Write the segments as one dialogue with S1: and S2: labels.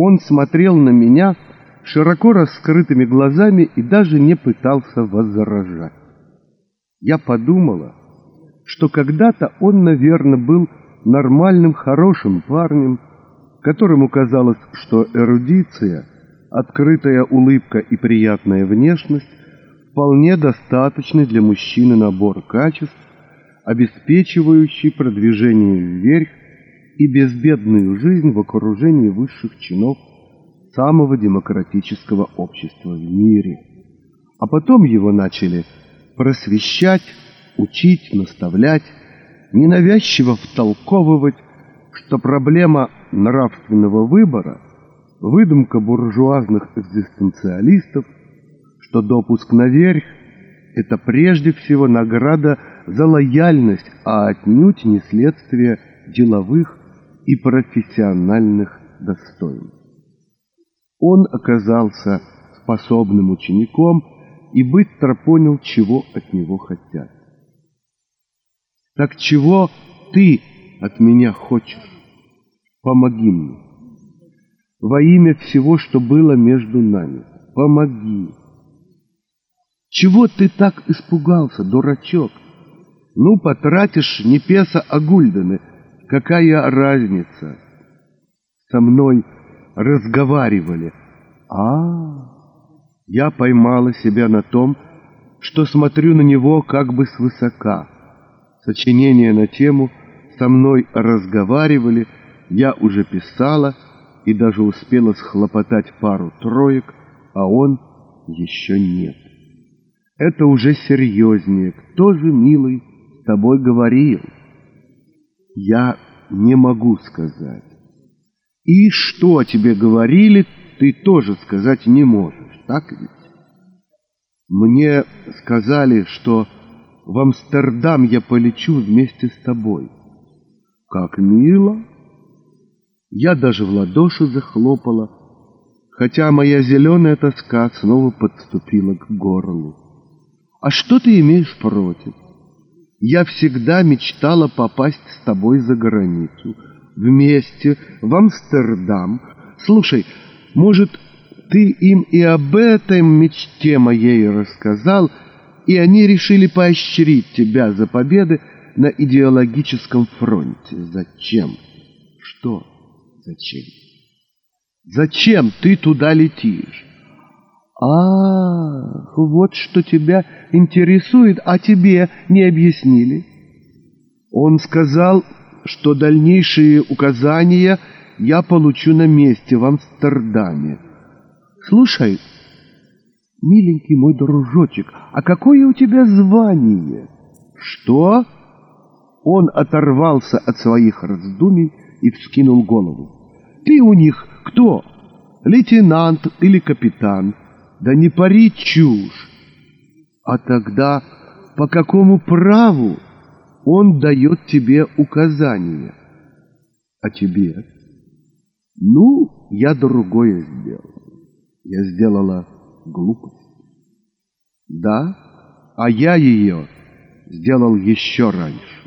S1: Он смотрел на меня широко раскрытыми глазами и даже не пытался возражать. Я подумала, что когда-то он, наверное, был нормальным, хорошим парнем, которому казалось, что эрудиция, открытая улыбка и приятная внешность вполне достаточны для мужчины набор качеств, обеспечивающий продвижение вверх и безбедную жизнь в окружении высших чинов самого демократического общества в мире. А потом его начали просвещать, учить, наставлять, ненавязчиво втолковывать, что проблема нравственного выбора – выдумка буржуазных экзистенциалистов, что допуск наверх – это прежде всего награда за лояльность, а отнюдь не следствие деловых и профессиональных достоинств. Он оказался способным учеником и быстро понял, чего от него хотят. Так чего ты от меня хочешь? Помоги мне. Во имя всего, что было между нами. Помоги. Чего ты так испугался, дурачок? Ну, потратишь не песа, а гульдены. Какая разница? Со мной разговаривали. А, я поймала себя на том, что смотрю на него как бы свысока. Сочинение на тему «Со мной разговаривали» я уже писала и даже успела схлопотать пару троек, а он еще нет. Это уже серьезнее. Кто же, милый, с тобой говорил? Я не могу сказать. И что тебе говорили, ты тоже сказать не можешь, так ведь? Мне сказали, что в Амстердам я полечу вместе с тобой. Как мило! Я даже в ладоши захлопала, хотя моя зеленая тоска снова подступила к горлу. А что ты имеешь против? Я всегда мечтала попасть с тобой за границу, вместе, в Амстердам. Слушай, может, ты им и об этой мечте моей рассказал, и они решили поощрить тебя за победы на идеологическом фронте. Зачем? Что? Зачем? Зачем ты туда летишь? А, вот что тебя интересует, а тебе не объяснили. Он сказал, что дальнейшие указания я получу на месте в Амстердаме. Слушай, миленький мой дружочек, а какое у тебя звание? Что? Он оторвался от своих раздумий и вскинул голову. Ты у них кто? Лейтенант или капитан? Да не пари чушь. А тогда по какому праву он дает тебе указания? А тебе? Ну, я другое сделал. Я сделала глупость. Да, а я ее сделал еще раньше.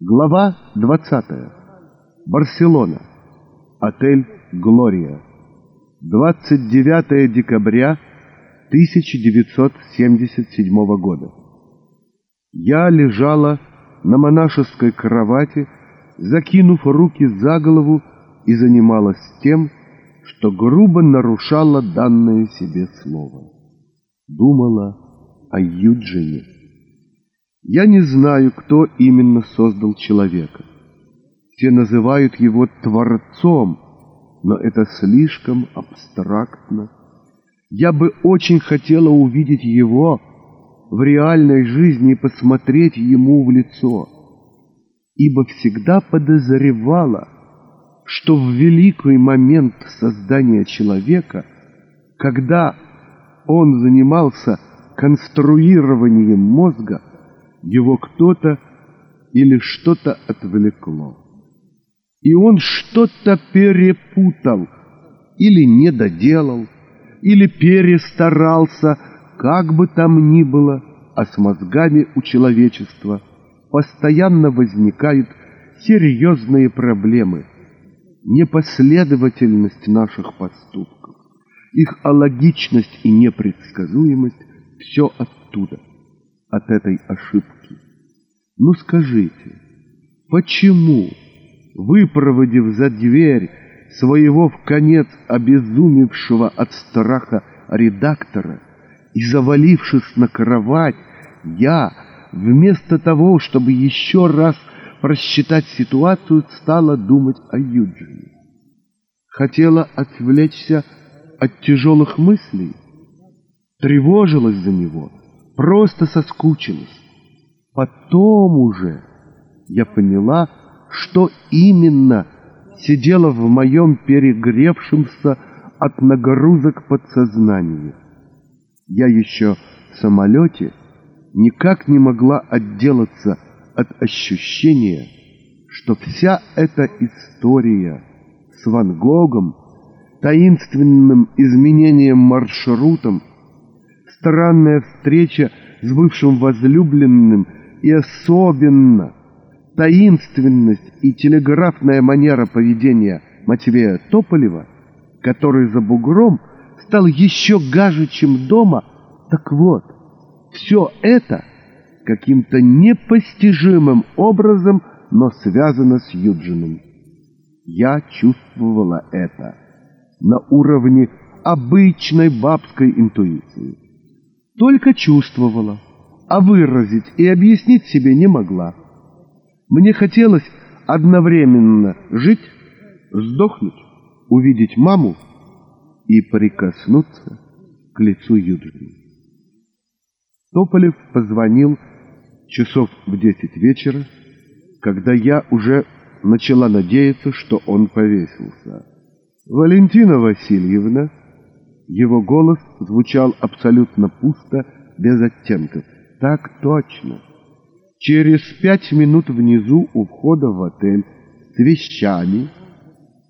S1: Глава двадцатая. Барселона. Отель «Глория». 29 декабря 1977 года. Я лежала на монашеской кровати, закинув руки за голову и занималась тем, что грубо нарушала данное себе слово. Думала о Юджине. Я не знаю, кто именно создал человека. Все называют его Творцом, но это слишком абстрактно. Я бы очень хотела увидеть его в реальной жизни и посмотреть ему в лицо, ибо всегда подозревала, что в великий момент создания человека, когда он занимался конструированием мозга, его кто-то или что-то отвлекло. И он что-то перепутал, или не доделал, или перестарался, как бы там ни было, а с мозгами у человечества постоянно возникают серьезные проблемы – непоследовательность наших поступков, их алогичность и непредсказуемость — все оттуда, от этой ошибки. Ну скажите, почему, выпроводив за дверь своего в конец обезумевшего от страха редактора и завалившись на кровать, я, вместо того, чтобы еще раз просчитать ситуацию, стала думать о Юджине. Хотела отвлечься от тяжелых мыслей, тревожилась за него, просто соскучилась. Потом уже я поняла, что именно сидело в моем перегревшемся от нагрузок подсознании. Я еще в самолете никак не могла отделаться от ощущения, что вся эта история с Ван Гогом, таинственным изменением маршрутом, странная встреча с бывшим возлюбленным и особенно таинственность и телеграфная манера поведения Матвея Тополева, который за бугром стал еще гаже, чем дома, так вот, все это каким-то непостижимым образом, но связано с Юджином. Я чувствовала это на уровне обычной бабской интуиции. Только чувствовала, а выразить и объяснить себе не могла. Мне хотелось одновременно жить, сдохнуть, увидеть маму и прикоснуться к лицу Юджина. Тополев позвонил часов в десять вечера, когда я уже начала надеяться, что он повесился. «Валентина Васильевна!» Его голос звучал абсолютно пусто, без оттенков. «Так точно!» Через пять минут внизу у входа в отель с вещами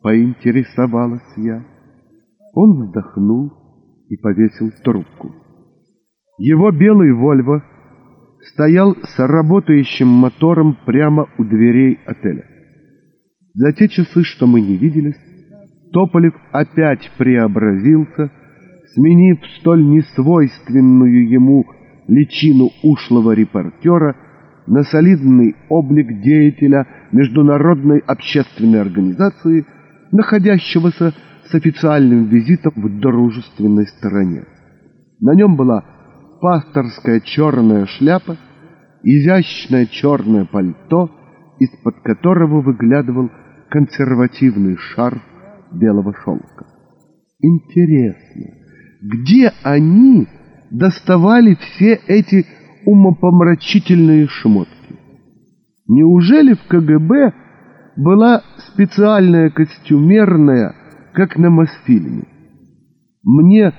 S1: поинтересовалась я. Он вздохнул и повесил трубку. Его белый «Вольво» стоял с работающим мотором прямо у дверей отеля. За те часы, что мы не виделись, Тополев опять преобразился, сменив столь несвойственную ему личину ушлого репортера на солидный облик деятеля международной общественной организации, находящегося с официальным визитом в дружественной стороне. На нем была пасторская черная шляпа, изящное черное пальто, из-под которого выглядывал консервативный шарф белого шелка. Интересно, где они доставали все эти умопомрачительные шмотки? Неужели в КГБ была специальная костюмерная, как на Мосфильме? Мне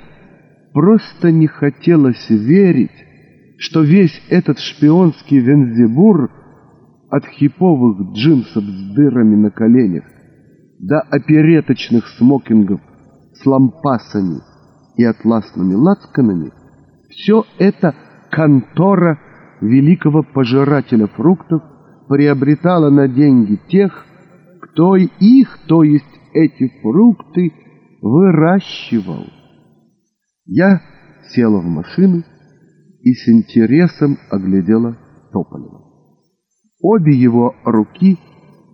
S1: просто не хотелось верить, что весь этот шпионский вензебур от хиповых джинсов с дырами на коленях до опереточных смокингов с лампасами и атласными лацканами, все это контора великого пожирателя фруктов приобретала на деньги тех, кто их, то есть эти фрукты, выращивал. Я села в машину и с интересом оглядела Тополева. Обе его руки,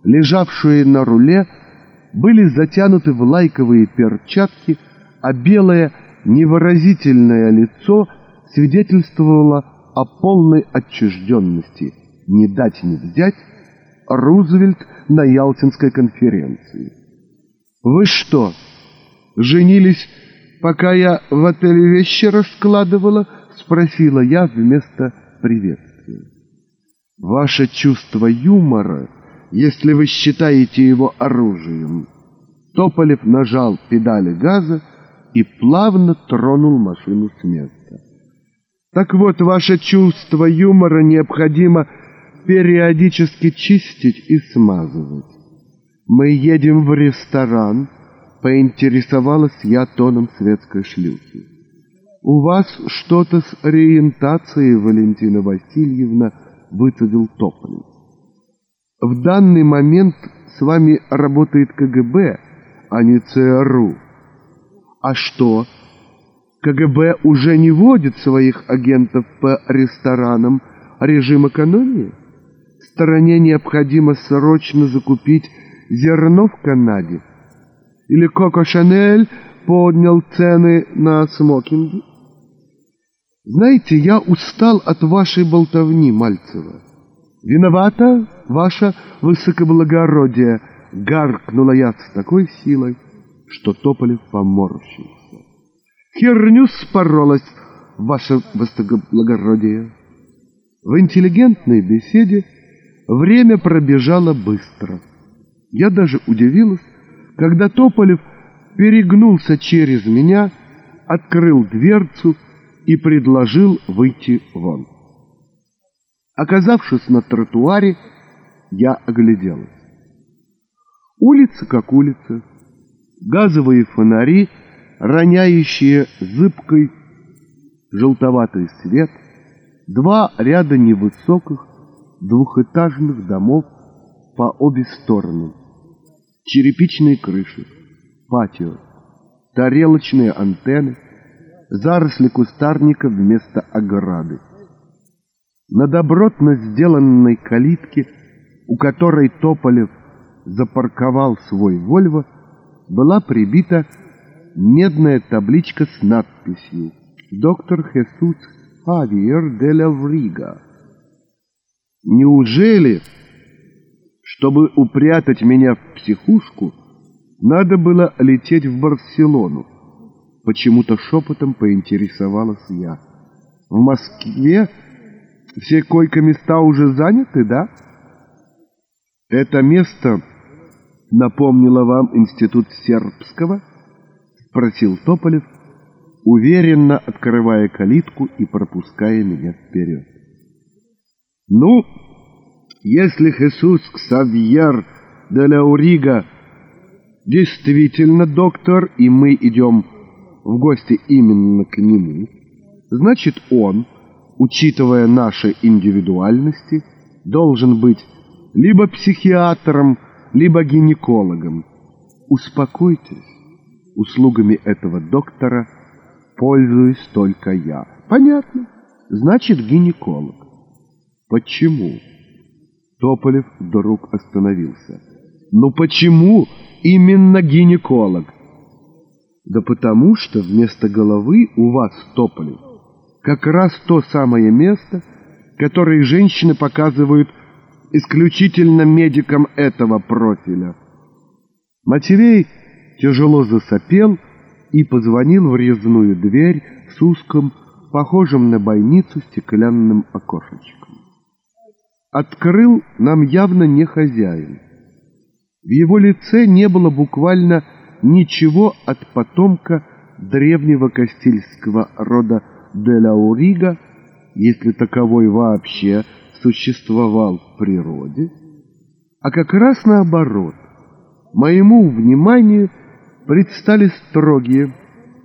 S1: лежавшие на руле, были затянуты в лайковые перчатки, а белое невыразительное лицо свидетельствовало о полной отчужденности. Не дать не взять Рузвельт на Ялтинской конференции. «Вы что, женились пока я в отеле вещи раскладывала?» — спросила я вместо приветствия. «Ваше чувство юмора, если вы считаете его оружием». Тополев нажал педали газа и плавно тронул машину с места. «Так вот, ваше чувство юмора необходимо периодически чистить и смазывать. Мы едем в ресторан» поинтересовалась я тоном светской шлюхи. «У вас что-то с ориентацией, Валентина Васильевна», — выцедил Тополев. В данный момент с вами работает КГБ, а не ЦРУ. А что? КГБ уже не водит своих агентов по ресторанам, режим экономии? Стороне необходимо срочно закупить зерно в Канаде? Или Коко Шанель поднял цены на смокинги? Знаете, я устал от вашей болтовни, Мальцева. Виновата ваше высокоблагородие, гаркнула я с такой силой, что Тополев поморщился. Херню споролась, ваше высокоблагородие. В интеллигентной беседе время пробежало быстро. Я даже удивилась, когда Тополев перегнулся через меня, открыл дверцу и предложил выйти вон. Оказавшись на тротуаре, я огляделась. Улица как улица, газовые фонари, роняющие зыбкой желтоватый свет, два ряда невысоких двухэтажных домов по обе стороны, черепичные крыши, патио, тарелочные антенны, заросли кустарника вместо ограды. На добротно сделанной калитке, у которой Тополев запарковал свой «Вольво», была прибита медная табличка с надписью «Доктор Хесус Хавиер де Лаврига». Неужели, чтобы упрятать меня в психушку, надо было лететь в Барселону? Почему-то шепотом поинтересовалась я. В Москве все койко-места уже заняты, да? Это место напомнило вам институт сербского? Спросил Тополев, уверенно открывая калитку и пропуская меня вперед. Ну, если Хесус Ксавьер де Лаурига действительно доктор, и мы идем в гости именно к нему, значит он, учитывая наши индивидуальности, должен быть либо психиатром, либо гинекологом. Успокойтесь, услугами этого доктора пользуюсь только я. Понятно? Значит, гинеколог. Почему? Тополев вдруг остановился. Ну почему именно гинеколог? Да потому что вместо головы у вас, Тополев, как раз то самое место, которое женщины показывают исключительно медикам этого профиля. Матвей тяжело засопел и позвонил в резную дверь с узким, похожим на бойницу стеклянным окошечком. Открыл нам явно не хозяин. В его лице не было буквально ничего от потомка древнего кастильского рода Делаурига, если таковой вообще существовал в природе, а как раз наоборот. Моему вниманию предстали строгие,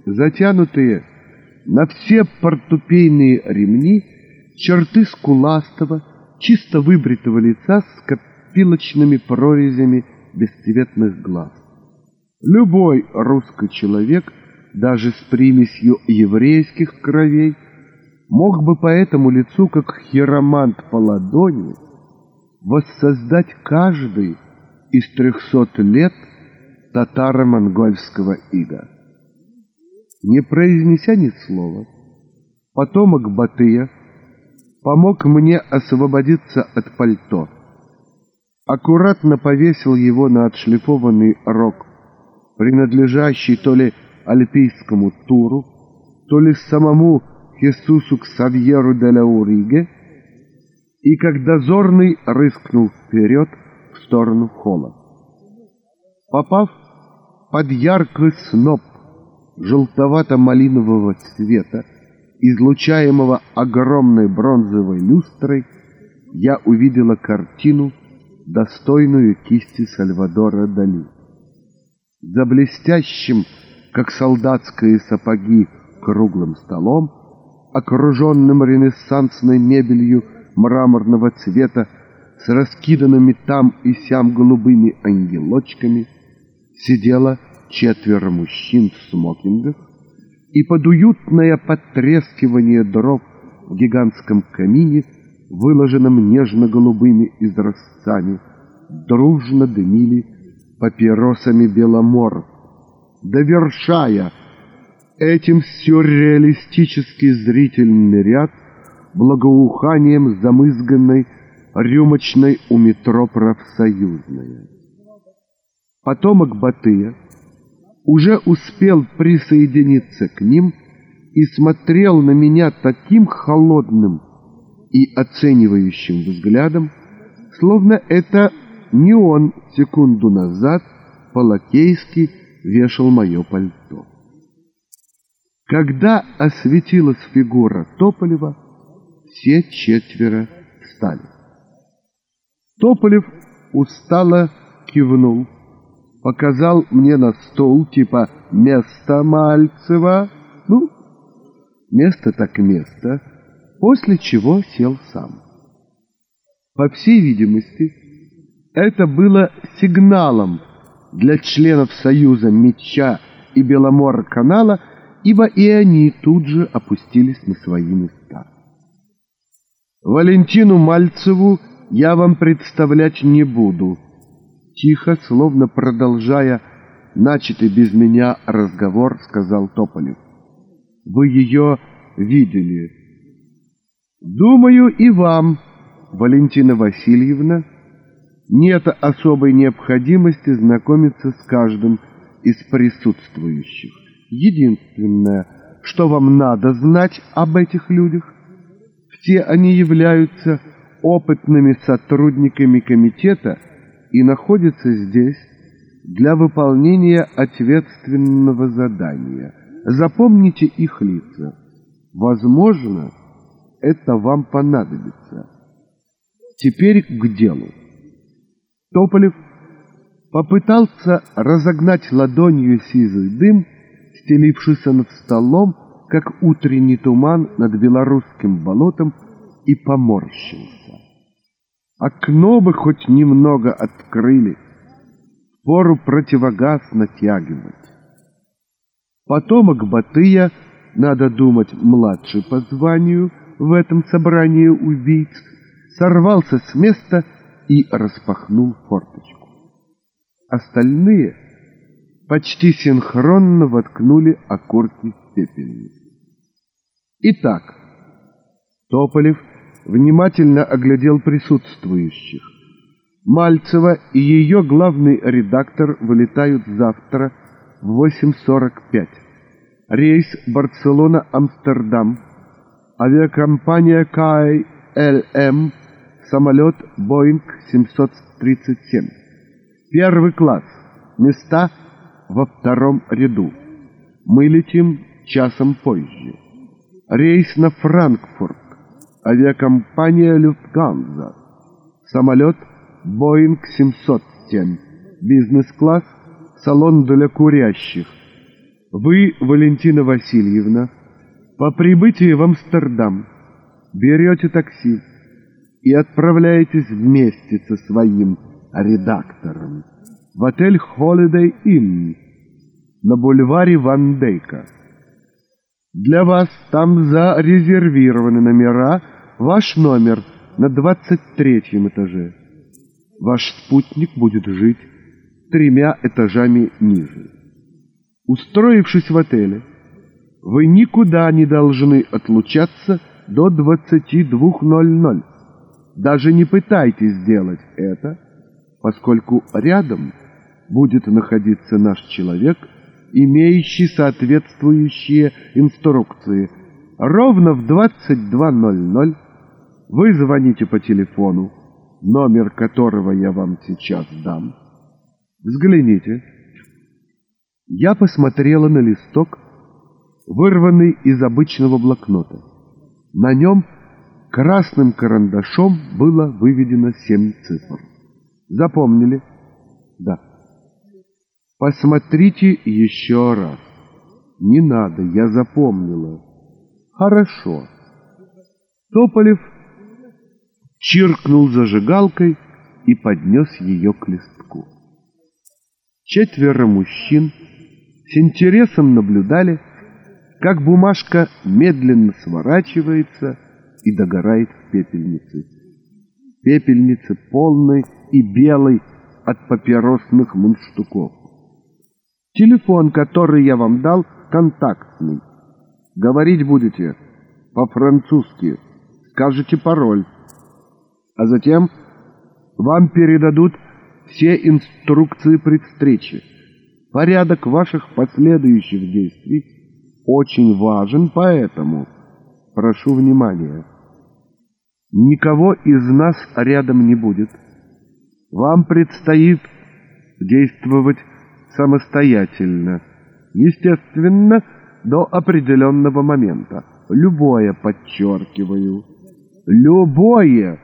S1: затянутые на все портупейные ремни черты скуластого, чисто выбритого лица с копилочными прорезями бесцветных глаз. Любой русский человек, даже с примесью еврейских кровей, мог бы по этому лицу, как хиромант по ладони, воссоздать каждый из трехсот лет татаро-монгольского ига. Не произнеся ни слова, потомок Батыя помог мне освободиться от пальто, аккуратно повесил его на отшлифованный рог принадлежащий то ли альпийскому туру, то ли самому Хесусу Ксавьеру де Лауриге, и как дозорный рыскнул вперед в сторону холла. Попав под яркий сноп желтовато-малинового цвета, излучаемого огромной бронзовой люстрой, я увидела картину, достойную кисти Сальвадора Дали. За блестящим, как солдатские сапоги, круглым столом, окруженным ренессансной мебелью мраморного цвета, с раскиданными там и сям голубыми ангелочками сидело четверо мужчин в смокингах, и под уютное потрескивание дров в гигантском камине, выложенном нежно-голубыми изразцами, дружно дымили папиросами беломор, довершая этим сюрреалистический зрительный ряд благоуханием замызганной рюмочной у метро профсоюзная. Потомок Батыя уже успел присоединиться к ним и смотрел на меня таким холодным и оценивающим взглядом, словно это не он секунду назад по-лакейски вешал мое пальто. Когда осветилась фигура Тополева, все четверо встали. Тополев устало кивнул, показал мне на стол типа «место Мальцева», ну, место так место, после чего сел сам. По всей видимости, это было сигналом для членов Союза Меча и Беломор-канала, ибо и они тут же опустились на свои места. Валентину Мальцеву я вам представлять не буду. Тихо, словно продолжая начатый без меня разговор, сказал Тополев. Вы ее видели. Думаю, и вам, Валентина Васильевна, нет особой необходимости знакомиться с каждым из присутствующих. Единственное, что вам надо знать об этих людях, все они являются опытными сотрудниками комитета и находятся здесь для выполнения ответственного задания. Запомните их лица. Возможно, это вам понадобится. Теперь к делу. Тополев попытался разогнать ладонью сизый дым, стелившийся над столом, как утренний туман над белорусским болотом, и поморщился. Окно бы хоть немного открыли, пору противогаз натягивать. Потомок Батыя, надо думать, младший по званию в этом собрании убийц, сорвался с места и распахнул форточку. Остальные почти синхронно воткнули окурки пепельницу. Итак, Тополев внимательно оглядел присутствующих. Мальцева и ее главный редактор вылетают завтра в 8.45. Рейс Барселона-Амстердам. Авиакомпания KLM. Самолет Боинг 737. Первый класс. Места во втором ряду. Мы летим часом позже. Рейс на Франкфурт авиакомпания «Люфтганза», самолет «Боинг 707», бизнес-класс, салон для курящих. Вы, Валентина Васильевна, по прибытии в Амстердам берете такси и отправляетесь вместе со своим редактором в отель Holiday Inn на бульваре Ван Дейка. Для вас там зарезервированы номера Ваш номер на двадцать третьем этаже. Ваш спутник будет жить тремя этажами ниже. Устроившись в отеле, вы никуда не должны отлучаться до 22.00. Даже не пытайтесь сделать это, поскольку рядом будет находиться наш человек, имеющий соответствующие инструкции. Ровно в 22.00 вы звоните по телефону, номер которого я вам сейчас дам. Взгляните. Я посмотрела на листок, вырванный из обычного блокнота. На нем красным карандашом было выведено семь цифр. Запомнили? Да. Посмотрите еще раз. Не надо, я запомнила. Хорошо. Тополев чиркнул зажигалкой и поднес ее к листку. Четверо мужчин с интересом наблюдали, как бумажка медленно сворачивается и догорает в пепельнице. Пепельнице полной и белой от папиросных мундштуков. Телефон, который я вам дал, контактный. Говорить будете по-французски. Скажете пароль. А затем вам передадут все инструкции при встрече. Порядок ваших последующих действий очень важен, поэтому прошу внимания. Никого из нас рядом не будет. Вам предстоит действовать самостоятельно. Естественно, до определенного момента. Любое, подчеркиваю, любое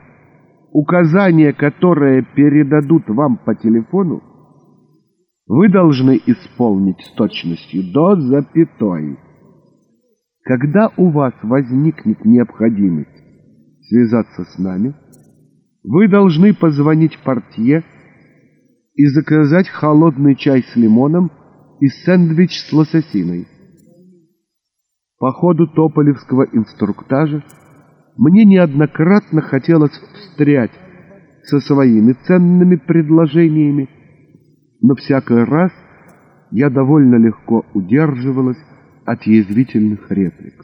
S1: указание, которое передадут вам по телефону, вы должны исполнить с точностью до запятой. Когда у вас возникнет необходимость связаться с нами, вы должны позвонить портье и заказать холодный чай с лимоном и сэндвич с лососиной. По ходу тополевского инструктажа мне неоднократно хотелось встрять со своими ценными предложениями, но всякий раз я довольно легко удерживалась от язвительных реплик.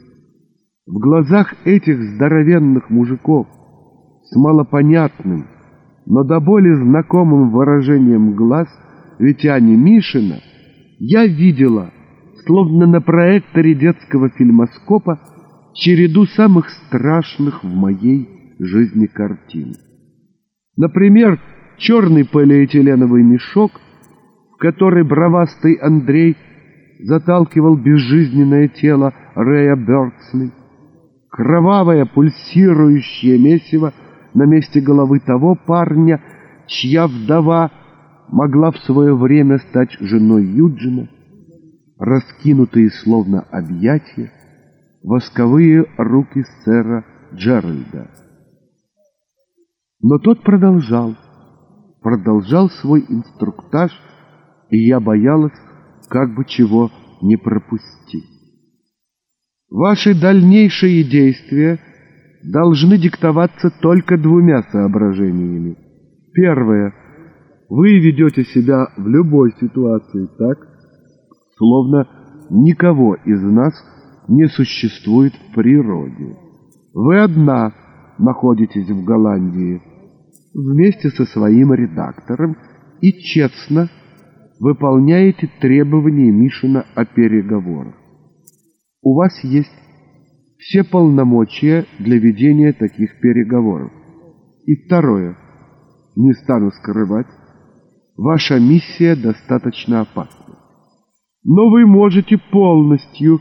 S1: В глазах этих здоровенных мужиков с малопонятным, но до боли знакомым выражением глаз Витяни Мишина я видела, словно на проекторе детского фильмоскопа, череду самых страшных в моей жизни картин. Например, черный полиэтиленовый мешок, в который бровастый Андрей заталкивал безжизненное тело Рэя Бёрдсли, кровавое пульсирующее месиво на месте головы того парня, чья вдова могла в свое время стать женой Юджина, раскинутые словно объятия, восковые руки сэра Джеральда. Но тот продолжал, продолжал свой инструктаж, и я боялась, как бы чего не пропустить. Ваши дальнейшие действия должны диктоваться только двумя соображениями. Первое. Вы ведете себя в любой ситуации так, словно никого из нас не существует в природе. Вы одна находитесь в Голландии вместе со своим редактором и честно выполняете требования Мишина о переговорах. У вас есть все полномочия для ведения таких переговоров. И второе, не стану скрывать, ваша миссия достаточно опасна. Но вы можете полностью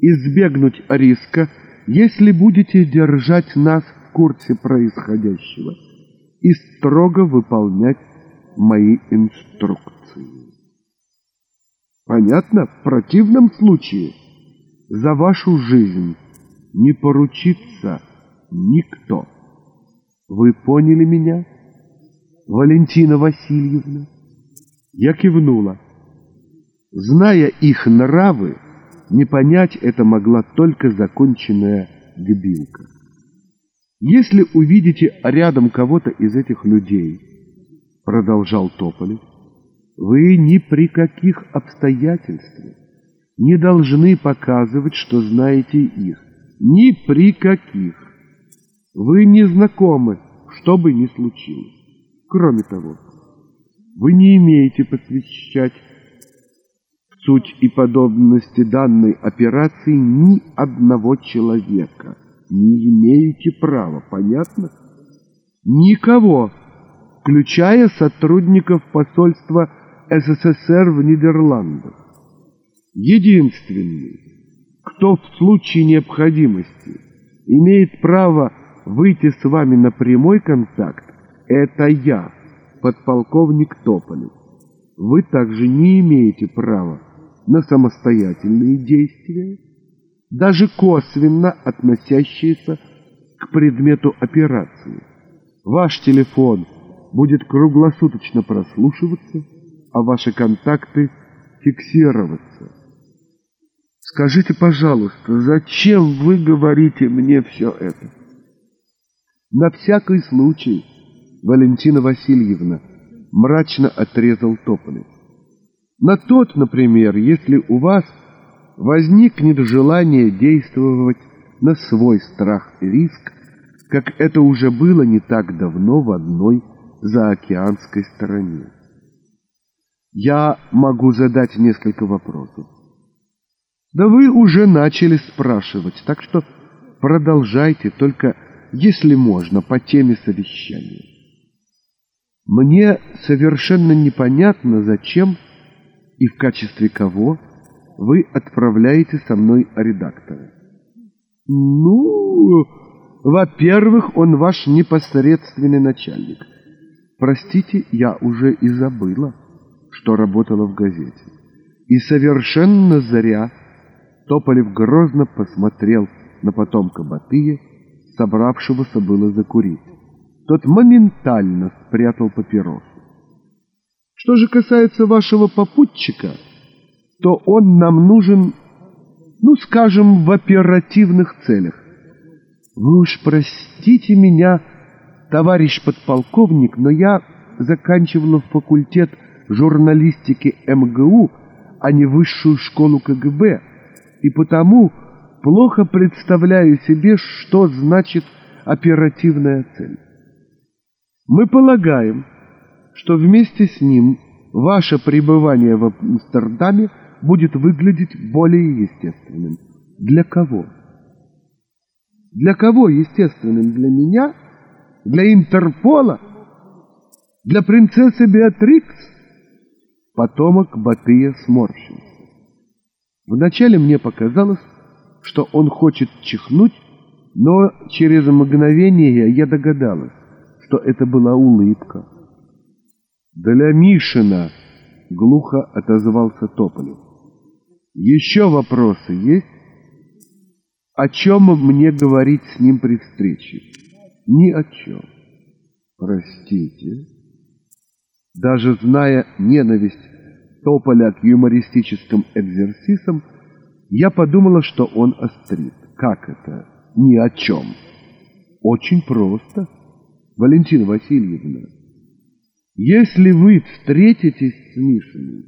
S1: избегнуть риска, если будете держать нас в курсе происходящего и строго выполнять мои инструкции. Понятно? В противном случае за вашу жизнь не поручится никто. Вы поняли меня, Валентина Васильевна? Я кивнула. Зная их нравы, не понять это могла только законченная дебилка. Если увидите рядом кого-то из этих людей, продолжал Тополев, вы ни при каких обстоятельствах не должны показывать, что знаете их. Ни при каких. Вы не знакомы, что бы ни случилось. Кроме того, вы не имеете посвящать суть и подобности данной операции ни одного человека. Не имеете права, понятно? Никого, включая сотрудников посольства СССР в Нидерландах. Единственный, кто в случае необходимости имеет право выйти с вами на прямой контакт, это я, подполковник Тополев. Вы также не имеете права на самостоятельные действия, даже косвенно относящиеся к предмету операции. Ваш телефон будет круглосуточно прослушиваться, а ваши контакты фиксироваться. Скажите, пожалуйста, зачем вы говорите мне все это? На всякий случай, Валентина Васильевна, мрачно отрезал Тополев. На тот, например, если у вас возникнет желание действовать на свой страх и риск, как это уже было не так давно в одной заокеанской стороне. Я могу задать несколько вопросов. Да вы уже начали спрашивать, так что продолжайте, только если можно, по теме совещания. Мне совершенно непонятно, зачем и в качестве кого вы отправляете со мной редактора. Ну, во-первых, он ваш непосредственный начальник. Простите, я уже и забыла, что работала в газете. И совершенно зря Тополев грозно посмотрел на потомка Батыя, собравшегося было закурить. Тот моментально спрятал папиросу. Что же касается вашего попутчика, то он нам нужен, ну, скажем, в оперативных целях. Вы уж простите меня, товарищ подполковник, но я заканчивала факультет журналистики МГУ, а не высшую школу КГБ, и потому плохо представляю себе, что значит оперативная цель. Мы полагаем, что вместе с ним ваше пребывание в Амстердаме будет выглядеть более естественным. Для кого? Для кого естественным? Для меня? Для Интерпола? Для принцессы Беатрикс? Потомок Батыя сморщился. Вначале мне показалось, что он хочет чихнуть, но через мгновение я догадалась, что это была улыбка. «Для Мишина!» — глухо отозвался Тополев. «Еще вопросы есть? О чем мне говорить с ним при встрече? Ни о чем. Простите. Даже зная ненависть Тополя к юмористическим экзерсисам, я подумала, что он острит. Как это? Ни о чем. Очень просто, Валентина Васильевна. Если вы встретитесь с Мишиной,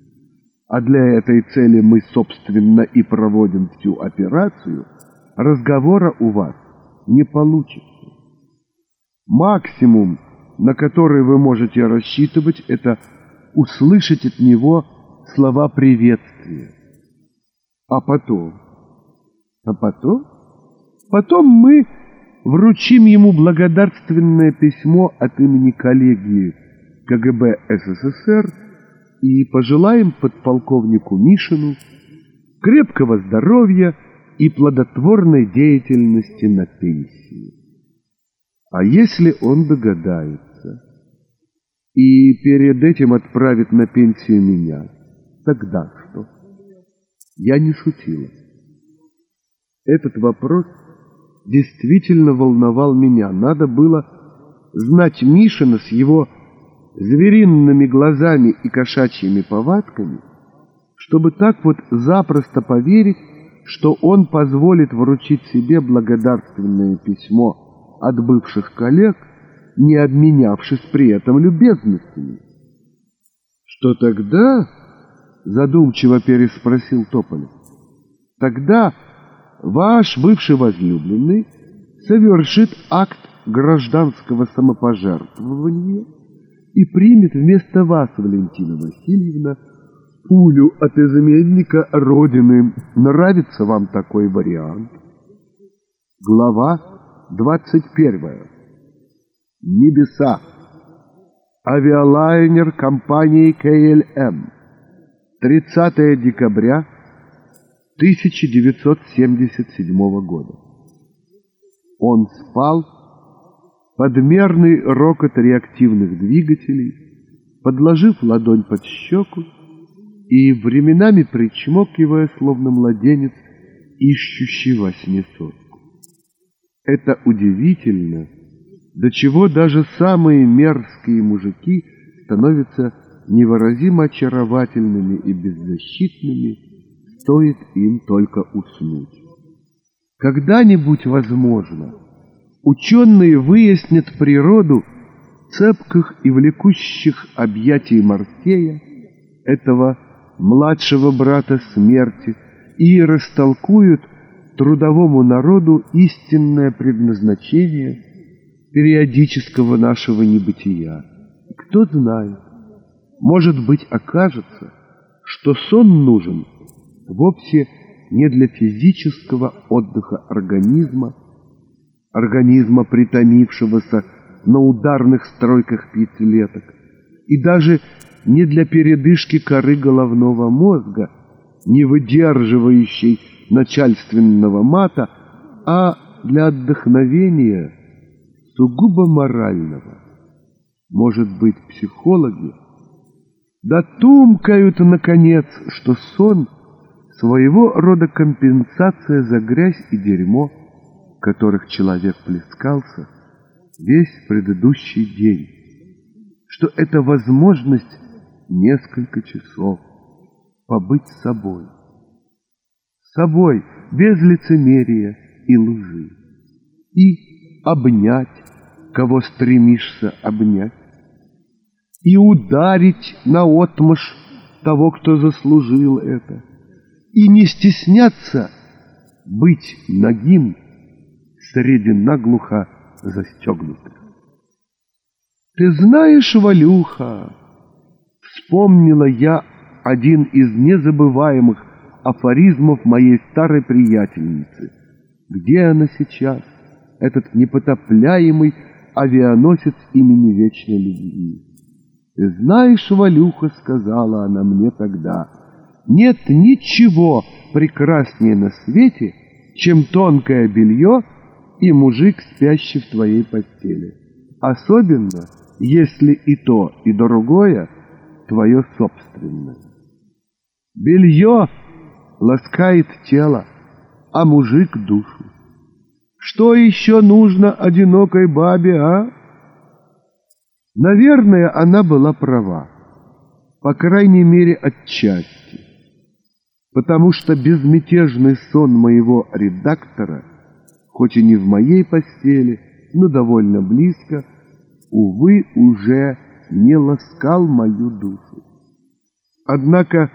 S1: а для этой цели мы, собственно, и проводим всю операцию, разговора у вас не получится. Максимум, на который вы можете рассчитывать, это услышать от него слова приветствия. А потом? А потом? Потом мы вручим ему благодарственное письмо от имени коллегии КГБ СССР и пожелаем подполковнику Мишину крепкого здоровья и плодотворной деятельности на пенсии. А если он догадается и перед этим отправит на пенсию меня, тогда что? Я не шутила. Этот вопрос действительно волновал меня. Надо было знать Мишина с его звериными глазами и кошачьими повадками, чтобы так вот запросто поверить, что он позволит вручить себе благодарственное письмо от бывших коллег, не обменявшись при этом любезностями. Что тогда, задумчиво переспросил Тополев, тогда ваш бывший возлюбленный совершит акт гражданского самопожертвования и примет вместо вас, Валентина Васильевна, пулю от изменника Родины. Нравится вам такой вариант? Глава 21. Небеса. Авиалайнер компании КЛМ. 30 декабря 1977 года. Он спал, подмерный рокот реактивных двигателей, подложив ладонь под щеку и временами причмокивая, словно младенец, ищущий во сне сотку. Это удивительно, до чего даже самые мерзкие мужики становятся невыразимо очаровательными и беззащитными, стоит им только уснуть. Когда-нибудь, возможно, ученые выяснят природу цепких и влекущих объятий Морфея, этого младшего брата смерти, и растолкуют трудовому народу истинное предназначение периодического нашего небытия. Кто знает, может быть, окажется, что сон нужен вовсе не для физического отдыха организма, организма, притомившегося на ударных стройках пятилеток, и даже не для передышки коры головного мозга, не выдерживающей начальственного мата, а для отдохновения сугубо морального. Может быть, психологи дотумкают, наконец, что сон — своего рода компенсация за грязь и дерьмо, которых человек плескался весь предыдущий день, что это возможность несколько часов побыть собой. Собой, без лицемерия и лжи. И обнять, кого стремишься обнять. И ударить на отмышь того, кто заслужил это. И не стесняться быть нагим среди наглухо застегнутых. Ты знаешь, Валюха, вспомнила я один из незабываемых афоризмов моей старой приятельницы. Где она сейчас, этот непотопляемый авианосец имени вечной любви? Ты знаешь, Валюха, сказала она мне тогда, нет ничего прекраснее на свете, чем тонкое белье и мужик, спящий в твоей постели. Особенно, если и то, и другое твое собственное. Белье ласкает тело, а мужик — душу. Что еще нужно одинокой бабе, а? Наверное, она была права, по крайней мере, отчасти, потому что безмятежный сон моего редактора, хоть и не в моей постели, но довольно близко, увы, уже не ласкал мою душу. Однако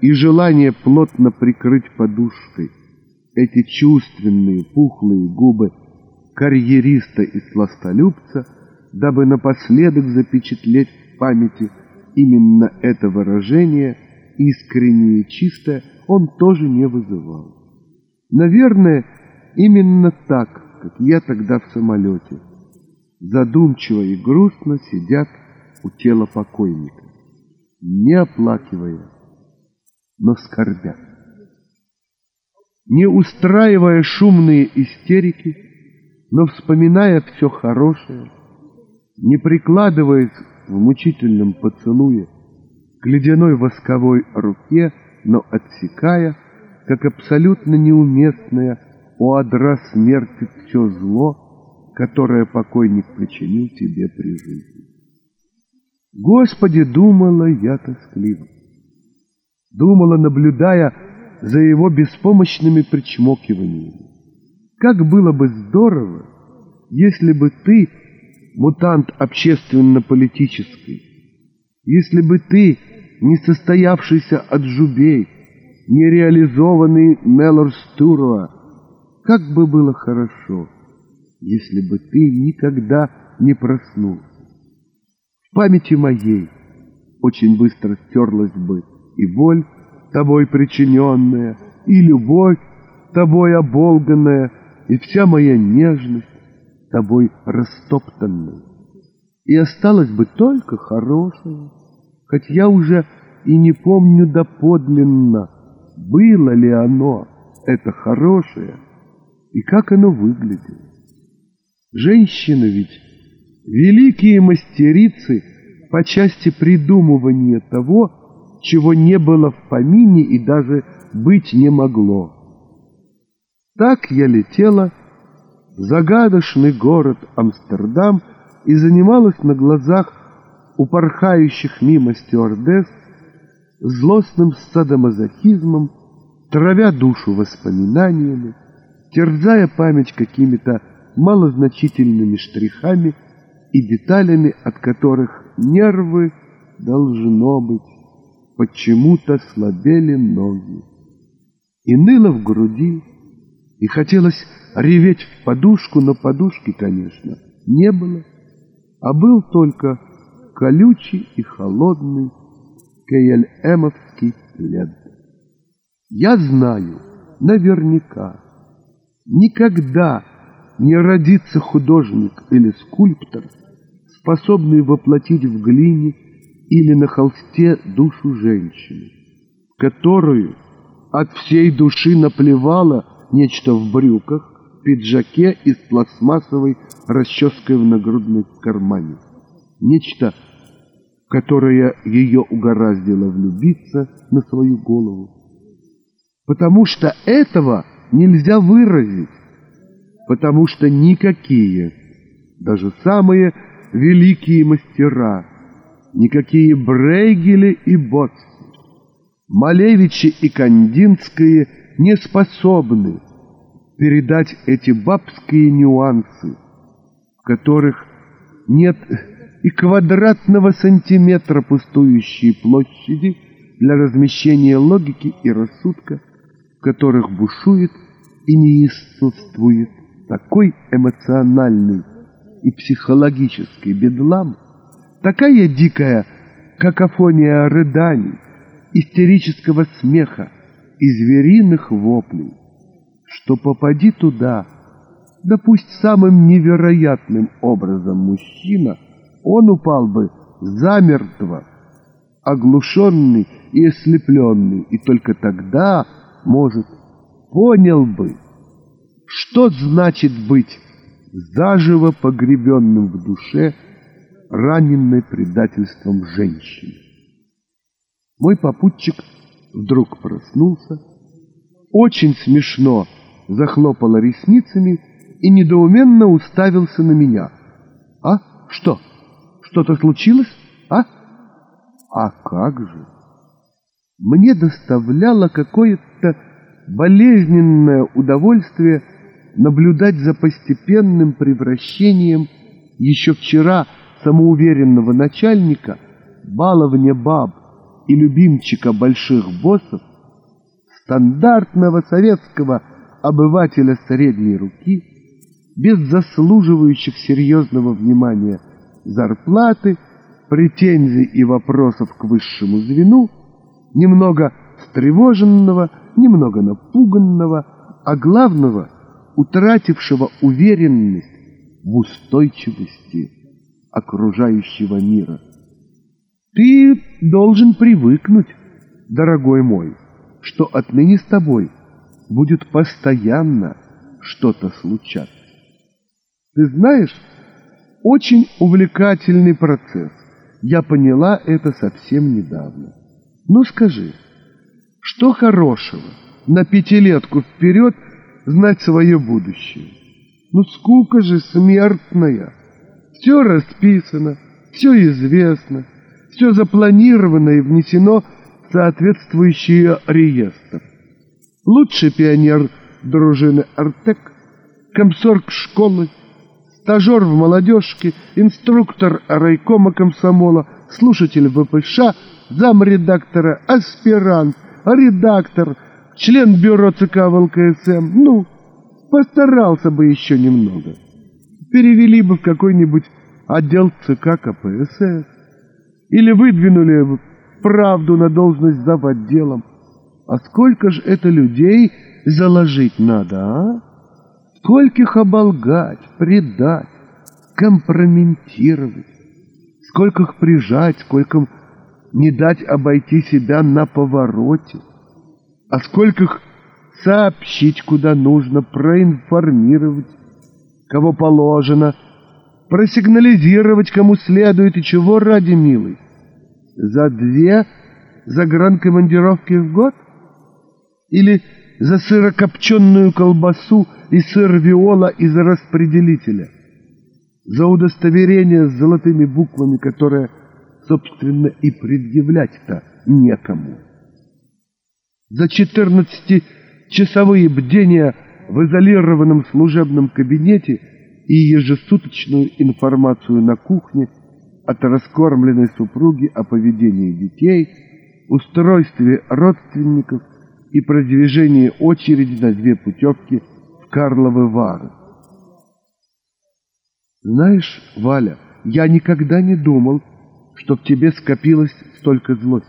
S1: и желание плотно прикрыть подушкой эти чувственные пухлые губы карьериста и сластолюбца, дабы напоследок запечатлеть в памяти именно это выражение, искреннее и чистое, он тоже не вызывал. Наверное, именно так, как я тогда в самолете, задумчиво и грустно сидят у тела покойника, не оплакивая, но скорбя. Не устраивая шумные истерики, но вспоминая все хорошее, не прикладываясь в мучительном поцелуе к ледяной восковой руке, но отсекая, как абсолютно неуместное у адра смерти все зло, которое покойник причинил тебе при жизни. Господи, думала я тоскливо. Думала, наблюдая за его беспомощными причмокиваниями. Как было бы здорово, если бы ты, мутант общественно-политический, если бы ты, несостоявшийся от жубей, нереализованный Мелор Стуруа, как бы было хорошо, если бы ты никогда не проснулся памяти моей очень быстро стерлась бы и боль, тобой причиненная, и любовь, тобой оболганная, и вся моя нежность, тобой растоптанная. И осталось бы только хорошее, хоть я уже и не помню доподлинно, было ли оно, это хорошее, и как оно выглядело. Женщина ведь великие мастерицы по части придумывания того, чего не было в помине и даже быть не могло. Так я летела загадочный город Амстердам и занималась на глазах у порхающих мимо стюардесс злостным садомазохизмом, травя душу воспоминаниями, терзая память какими-то малозначительными штрихами и деталями, от которых нервы, должно быть, почему-то слабели ноги. И ныло в груди, и хотелось реветь в подушку, но подушки, конечно, не было, а был только колючий и холодный КЛМовский плед. Я знаю наверняка, никогда не родится художник или скульптор, способный воплотить в глине или на холсте душу женщины, которую от всей души наплевало нечто в брюках, пиджаке и с пластмассовой расческой в нагрудной кармане. Нечто, которое ее угораздило влюбиться на свою голову. Потому что этого нельзя выразить, потому что никакие, даже самые великие мастера, никакие Брейгели и Боци, Малевичи и Кандинские не способны передать эти бабские нюансы, в которых нет и квадратного сантиметра пустующей площади для размещения логики и рассудка, в которых бушует неистовствует такой эмоциональный и психологический бедлам, такая дикая какофония рыданий, истерического смеха и звериных воплей, что попади туда, да пусть самым невероятным образом мужчина, он упал бы замертво, оглушенный и ослепленный, и только тогда, может, понял бы, что значит быть заживо погребенным в душе, раненной предательством женщины. Мой попутчик вдруг проснулся, очень смешно захлопала ресницами и недоуменно уставился на меня. «А? Что? Что-то случилось? А? А как же?» Мне доставляло какое-то болезненное удовольствие наблюдать за постепенным превращением еще вчера самоуверенного начальника, баловня баб и любимчика больших боссов, стандартного советского обывателя средней руки, без заслуживающих серьезного внимания зарплаты, претензий и вопросов к высшему звену, немного встревоженного, немного напуганного, а главного, утратившего уверенность в устойчивости окружающего мира. Ты должен привыкнуть, дорогой мой, что отныне с тобой будет постоянно что-то случаться. Ты знаешь, очень увлекательный процесс. Я поняла это совсем недавно. Ну скажи, что хорошего на пятилетку вперед знать свое будущее? Ну скука же смертная. Все расписано, все известно, все запланировано и внесено в соответствующий реестр. Лучший пионер дружины «Артек», комсорг школы, стажер в молодежке, инструктор райкома комсомола, слушатель ВПШ, замредактора, аспирант, редактор, член бюро ЦК ВЛКСМ. Ну, постарался бы еще немного. Перевели бы в какой-нибудь отдел ЦК КПСС. Или выдвинули бы правду на должность зав. отделом. А сколько же это людей заложить надо, а? Скольких оболгать, предать, компрометировать, сколько их прижать, сколько не дать обойти себя на повороте, а сколько их сообщить, куда нужно, проинформировать, кого положено, просигнализировать, кому следует и чего ради, милый. За две загранкомандировки в год? Или за сырокопченую колбасу и сыр виола из распределителя, за удостоверение с золотыми буквами, которое, собственно, и предъявлять-то некому, за четырнадцатичасовые бдения в изолированном служебном кабинете и ежесуточную информацию на кухне от раскормленной супруги о поведении детей, устройстве родственников и продвижении очереди на две путевки в Карловы Вары. Знаешь, Валя, я никогда не думал, что в тебе скопилось столько злости.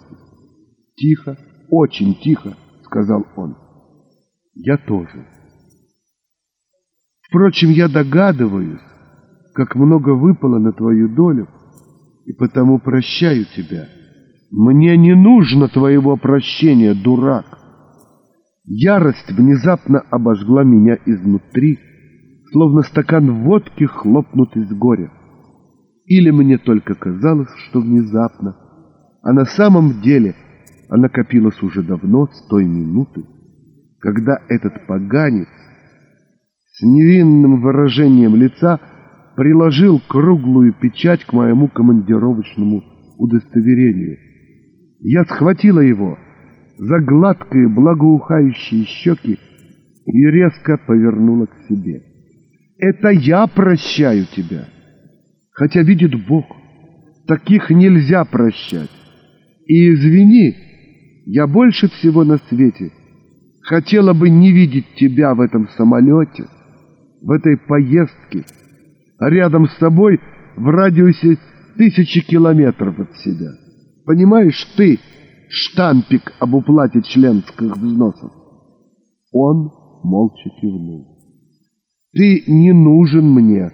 S1: Тихо, очень тихо, сказал он. Я тоже. Впрочем, я догадываюсь, как много выпало на твою долю, и потому прощаю тебя. Мне не нужно твоего прощения, дурак. Ярость внезапно обожгла меня изнутри, словно стакан водки хлопнут из горя. Или мне только казалось, что внезапно, а на самом деле она копилась уже давно, с той минуты, когда этот поганец с невинным выражением лица приложил круглую печать к моему командировочному удостоверению. Я схватила его за гладкие благоухающие щеки и резко повернула к себе. «Это я прощаю тебя!» Хотя видит Бог, таких нельзя прощать. И извини, я больше всего на свете хотела бы не видеть тебя в этом самолете, в этой поездке, рядом с тобой в радиусе тысячи километров от себя. Понимаешь, ты штампик об уплате членских взносов. Он молча кивнул. Ты не нужен мне,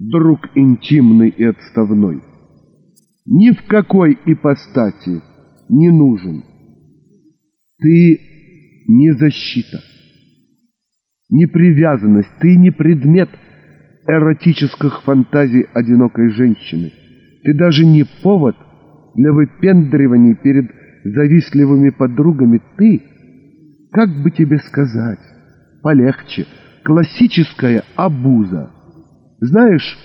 S1: друг интимный и отставной. Ни в какой ипостаси не нужен. Ты не защита не привязанность, ты не предмет эротических фантазий одинокой женщины. Ты даже не повод для выпендриваний перед завистливыми подругами. Ты, как бы тебе сказать, полегче, классическая обуза. Знаешь,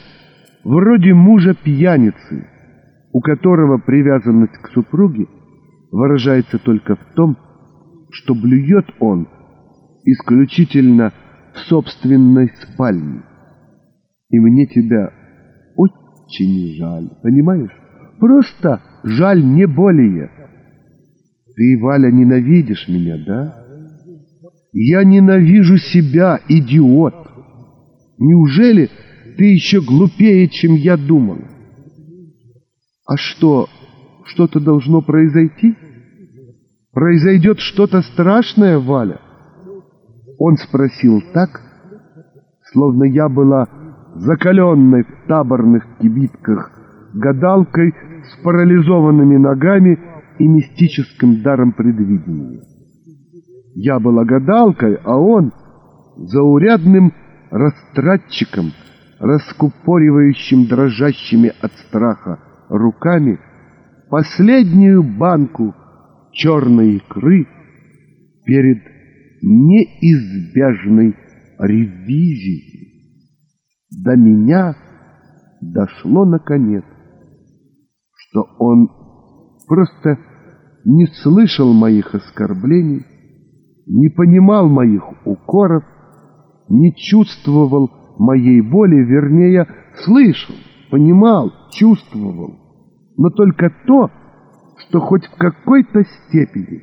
S1: вроде мужа пьяницы, у которого привязанность к супруге выражается только в том, что блюет он исключительно в собственной спальне. И мне тебя очень жаль, понимаешь? Просто жаль, не более. Ты, Валя, ненавидишь меня, да? Я ненавижу себя, идиот. Неужели ты еще глупее, чем я думал? А что, что-то должно произойти? Произойдет что-то страшное, Валя? Он спросил так, словно я была закаленной в таборных кибитках гадалкой с парализованными ногами и мистическим даром предвидения. Я была гадалкой, а он заурядным растратчиком, раскупоривающим дрожащими от страха руками последнюю банку черной икры перед неизбежной ревизии. До меня дошло наконец, что он просто не слышал моих оскорблений, не понимал моих укоров, не чувствовал моей боли, вернее, слышал, понимал, чувствовал, но только то, что хоть в какой-то степени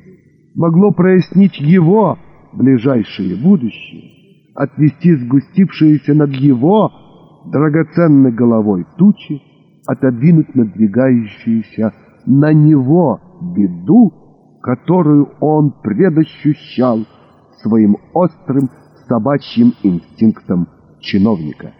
S1: могло прояснить его ближайшее будущее, отвести сгустившиеся над его драгоценной головой тучи, отодвинуть надвигающуюся на него беду, которую он предощущал своим острым собачьим инстинктом чиновника.